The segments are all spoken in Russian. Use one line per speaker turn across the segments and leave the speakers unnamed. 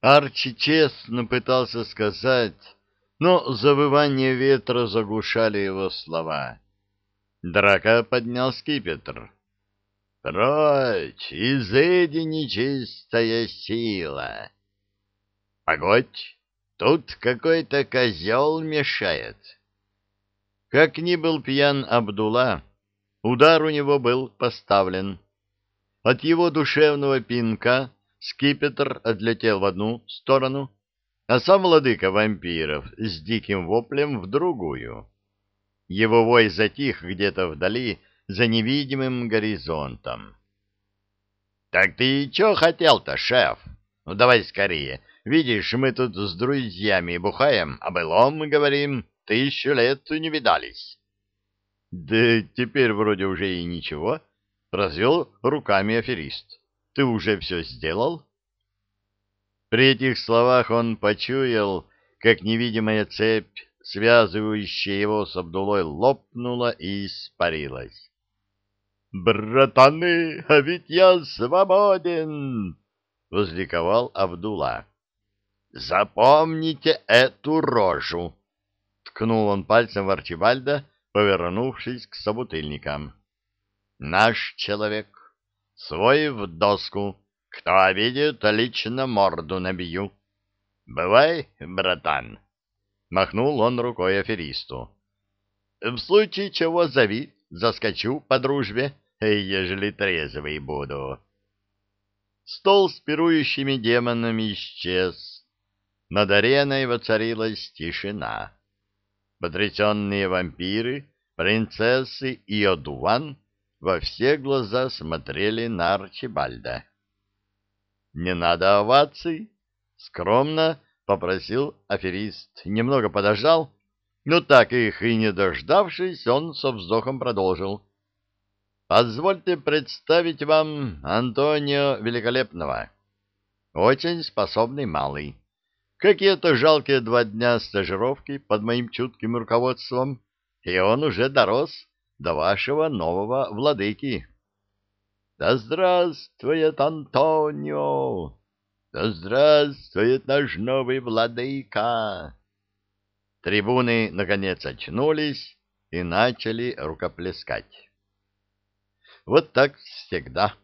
Арчи честно пытался сказать, но завывание ветра заглушали его слова. Драка поднял скипетр. «Прочь, изыди нечистая сила!» «Погодь, тут какой-то козел мешает!» Как ни был пьян Абдулла, удар у него был поставлен. От его душевного пинка скипетр отлетел в одну сторону, а сам владыка вампиров с диким воплем в другую. Его вой затих где-то вдали, за невидимым горизонтом. — Так ты чё хотел-то, шеф? Ну, давай скорее. Видишь, мы тут с друзьями бухаем, а былом говорим, тысячу лет не видались. — Да теперь вроде уже и ничего, — развел руками аферист. — Ты уже все сделал? При этих словах он почуял, как невидимая цепь, связывающая его с Абдулой, лопнула и испарилась. «Братаны, а ведь я свободен!» — возликовал Абдула. «Запомните эту рожу!» — ткнул он пальцем в Арчибальда, повернувшись к собутыльникам. «Наш человек, свой в доску, кто обидит, лично морду набью. Бывай, братан!» — махнул он рукой аферисту. «В случае чего зови, заскочу по дружбе, ежели трезвый буду. Стол с пирующими демонами исчез. Над ареной воцарилась тишина. Потрясенные вампиры, принцессы и одуван во все глаза смотрели на Арчибальда. «Не надо оваций!» — скромно попросил аферист. Немного подождал, но так их и не дождавшись, он со вздохом продолжил. «Позвольте представить вам Антонио Великолепного. Очень способный малый. Какие-то жалкие два дня стажировки под моим чутким руководством, и он уже дорос до вашего нового владыки». «Да здравствует Антонио! Да здравствует наш новый владыка!» Трибуны, наконец, очнулись и начали рукоплескать. Вот так всегда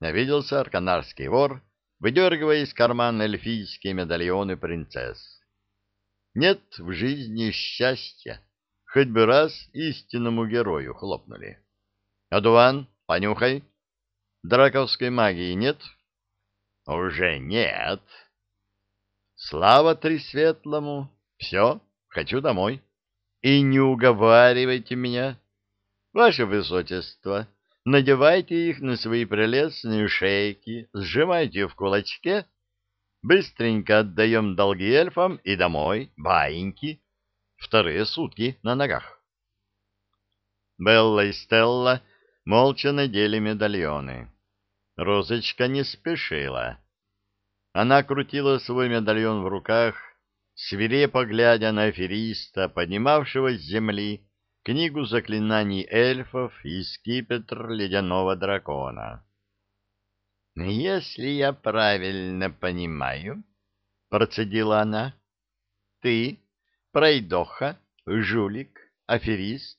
навиделся арканарский вор, выдергивая из кармана эльфийские медальоны принцесс. Нет в жизни счастья, хоть бы раз истинному герою хлопнули. Адуан, понюхай. Драковской магии нет? Уже нет. Слава Тресветлому. Все, Хочу домой. И не уговаривайте меня. Ваше Высочество, надевайте их на свои прелестные шейки, сжимайте в кулачке, быстренько отдаем долги эльфам и домой, баиньки. Вторые сутки на ногах. Белла и Стелла молча надели медальоны. Розочка не спешила. Она крутила свой медальон в руках, свирепо глядя на афериста, поднимавшего с земли книгу заклинаний эльфов и скипетр ледяного дракона. «Если я правильно понимаю, — процедила она, — ты, пройдоха, жулик, аферист,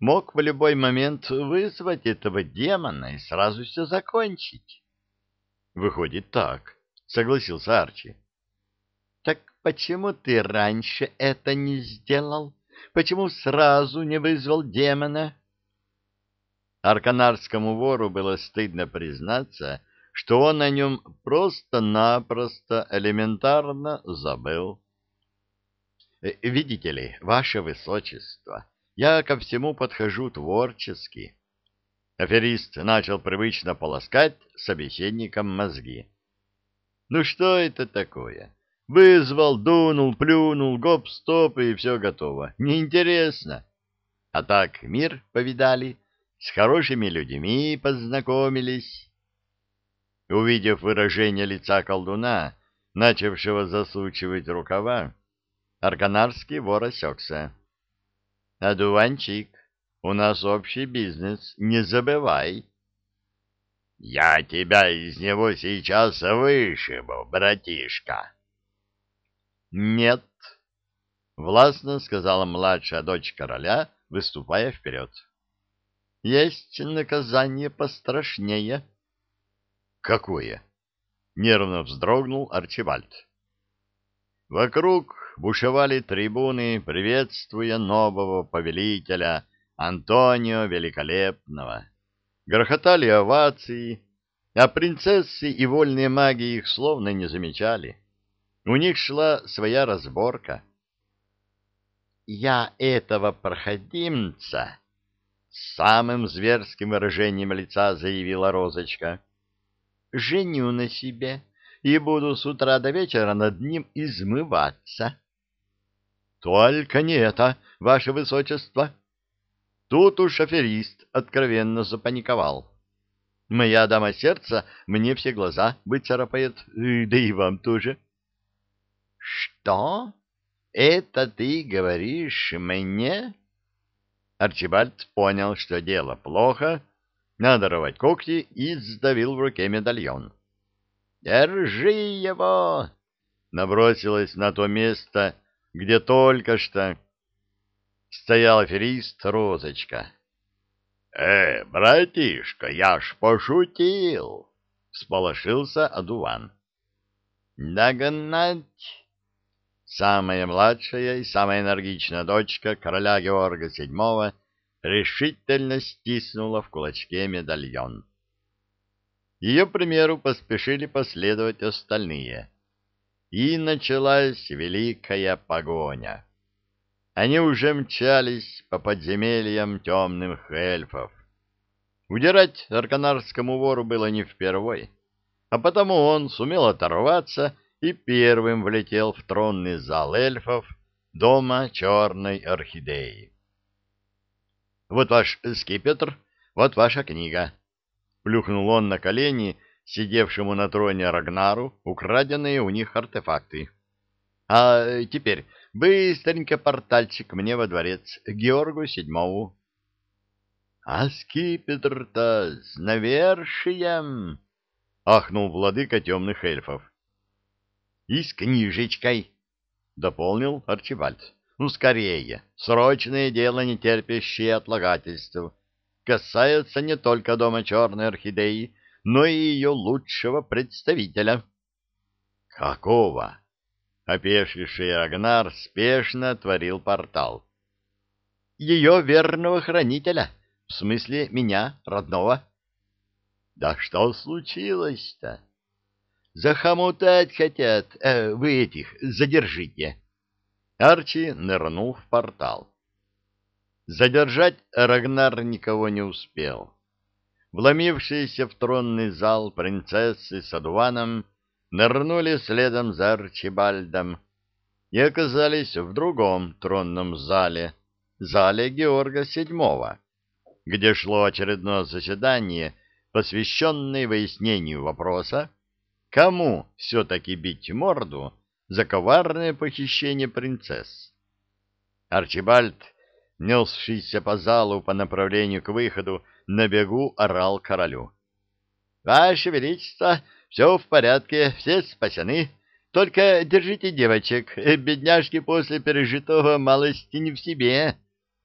мог в любой момент вызвать этого демона и сразу все закончить». «Выходит так», — согласился Арчи. «Так почему ты раньше это не сделал? Почему сразу не вызвал демона? Арканарскому вору было стыдно признаться, что он о нем просто-напросто элементарно забыл. «Э, «Видите ли, ваше высочество, я ко всему подхожу творчески». Аферист начал привычно полоскать собеседникам мозги. «Ну что это такое? Вызвал, дунул, плюнул, гоп-стоп, и все готово. Неинтересно. А так мир повидали, с хорошими людьми познакомились. Увидев выражение лица колдуна, начавшего засучивать рукава, Арканарский вор осекся. — Адуванчик, у нас общий бизнес, не забывай. Я тебя из него сейчас вышибу, братишка. Нет, властно сказала младшая дочь короля, выступая вперед. Есть наказание пострашнее. Какое? Нервно вздрогнул Арчибальд. Вокруг бушевали трибуны, приветствуя нового повелителя Антонио Великолепного. Грохотали овации, а принцессы и вольные маги их словно не замечали. У них шла своя разборка. «Я этого проходимца!» С самым зверским выражением лица заявила Розочка. «Женю на себе и буду с утра до вечера над ним измываться». «Только не это, ваше высочество!» Тут уж аферист откровенно запаниковал. Моя дама сердца мне все глаза выцарапает, да и вам тоже. — Что? Это ты говоришь мне? Арчибальд понял, что дело плохо, надо рвать когти и сдавил в руке медальон. «Держи его!» Набросилась на то место, где только что стоял аферист Розочка. — Э, братишка, я ж пошутил! — сполошился одуван. — Догнать! Самая младшая и самая энергичная дочка короля Георга VII решительно стиснула в кулачке медальон. Ее примеру поспешили последовать остальные. И началась великая погоня они уже мчались по подземельям темных эльфов. Удирать арканарскому вору было не впервой, а потому он сумел оторваться и первым влетел в тронный зал эльфов дома черной орхидеи. «Вот ваш скипетр, вот ваша книга», — плюхнул он на колени сидевшему на троне Рагнару украденные у них артефакты. «А теперь Быстренько портальчик мне во дворец, Георгу Седьмому. — А скипетр-то с навершием! — ахнул владыка темных эльфов. — И с книжечкой! — дополнил Арчибальд. — Ну, скорее! Срочное дело, не терпящее отлагательств. Касается не только дома черной орхидеи, но и ее лучшего представителя. — Какого? Опешивший Рагнар спешно отворил портал. «Ее верного хранителя, в смысле меня, родного». «Да что случилось-то?» «Захомутать хотят, э, вы этих, задержите». Арчи нырнул в портал. Задержать Рагнар никого не успел. Вломившиеся в тронный зал принцессы с одуваном нырнули следом за Арчибальдом и оказались в другом тронном зале, зале Георга VII, где шло очередное заседание, посвященное выяснению вопроса, кому все-таки бить морду за коварное похищение принцесс. Арчибальд, несшийся по залу по направлению к выходу, на бегу орал королю. — Ваше Величество! — все в порядке, все спасены. Только держите девочек, э, бедняжки после пережитого малости не в себе.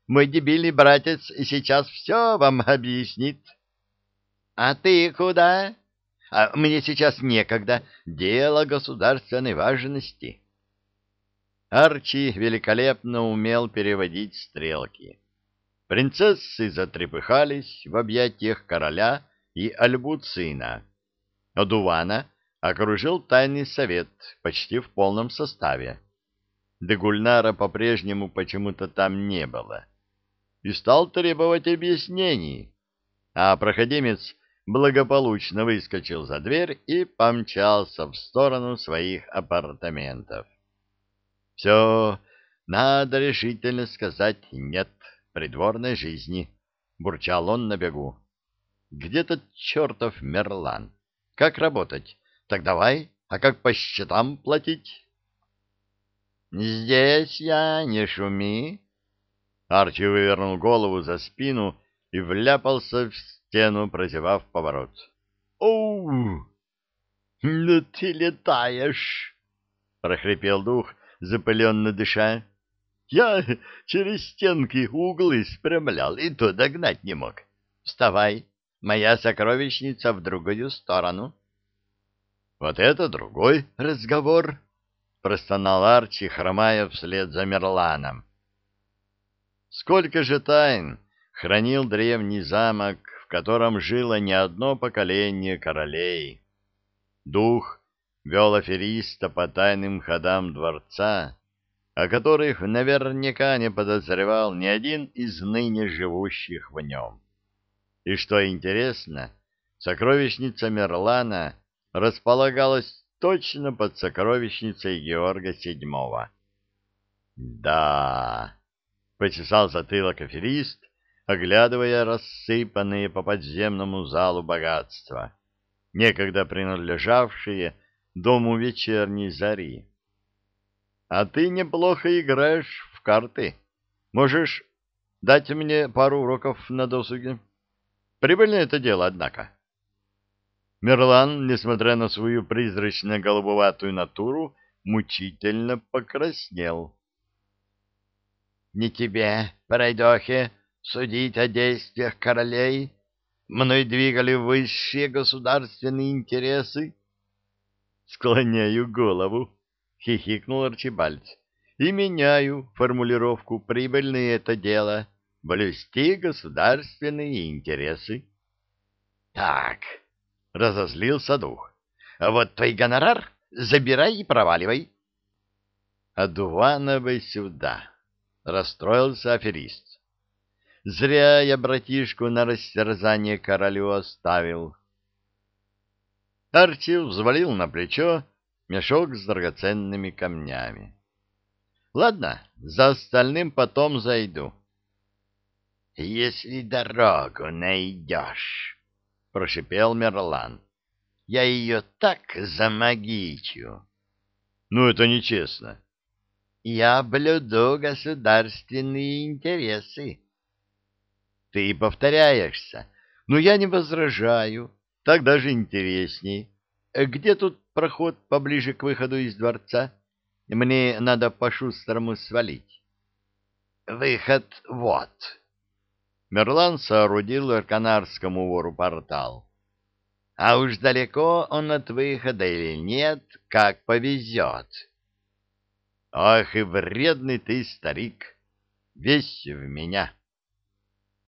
Мой дебильный братец сейчас все вам объяснит. — А ты куда? А мне сейчас некогда. Дело государственной важности. Арчи великолепно умел переводить стрелки. Принцессы затрепыхались в объятиях короля и Альбуцина. Одувана окружил тайный совет почти в полном составе. Дегульнара по-прежнему почему-то там не было. И стал требовать объяснений. А проходимец благополучно выскочил за дверь и помчался в сторону своих апартаментов. «Все, надо решительно сказать «нет» придворной жизни», — бурчал он на бегу. «Где тот чертов Мерлан?» Как работать? Так давай, а как по счетам платить? Здесь я, не шуми. Арчи вывернул голову за спину и вляпался в стену, прозевав поворот. Оу! Ну ты летаешь! — прохрипел дух, запыленно дыша. Я через стенки углы спрямлял, и то догнать не мог. Вставай, моя сокровищница в другую сторону. — Вот это другой разговор! — простонал Арчи, хромая вслед за Мерланом. Сколько же тайн хранил древний замок, в котором жило не одно поколение королей. Дух вел афериста по тайным ходам дворца, о которых наверняка не подозревал ни один из ныне живущих в нем. И что интересно, сокровищница Мерлана располагалась точно под сокровищницей Георга VII. «Да!» — почесал затылок аферист, оглядывая рассыпанные по подземному залу богатства, некогда принадлежавшие дому вечерней зари. А ты неплохо играешь в карты. Можешь дать мне пару уроков на досуге? Прибыльное это дело, однако. Мерлан, несмотря на свою призрачно-голубоватую натуру, мучительно покраснел. — Не тебе, пройдохе, судить о действиях королей. Мной двигали высшие государственные интересы. Склоняю голову хихикнул Арчибальд. И меняю формулировку «прибыльное это дело» блюсти государственные интересы. Так, разозлился дух. А вот твой гонорар забирай и проваливай. Адувановой сюда, расстроился аферист. Зря я братишку на растерзание королю оставил. Арчи взвалил на плечо мешок с драгоценными камнями. Ладно, за остальным потом зайду. — Если дорогу найдешь, — прошипел Мерлан, — я ее так замагичу. — Ну, это нечестно. — Я блюду государственные интересы. — Ты повторяешься, но я не возражаю, так даже интересней. Где тут проход поближе к выходу из дворца? Мне надо по-шустрому свалить. Выход вот. Мерлан соорудил арканарскому вору портал. А уж далеко он от выхода или нет, как повезет. Ах и вредный ты, старик, весь в меня.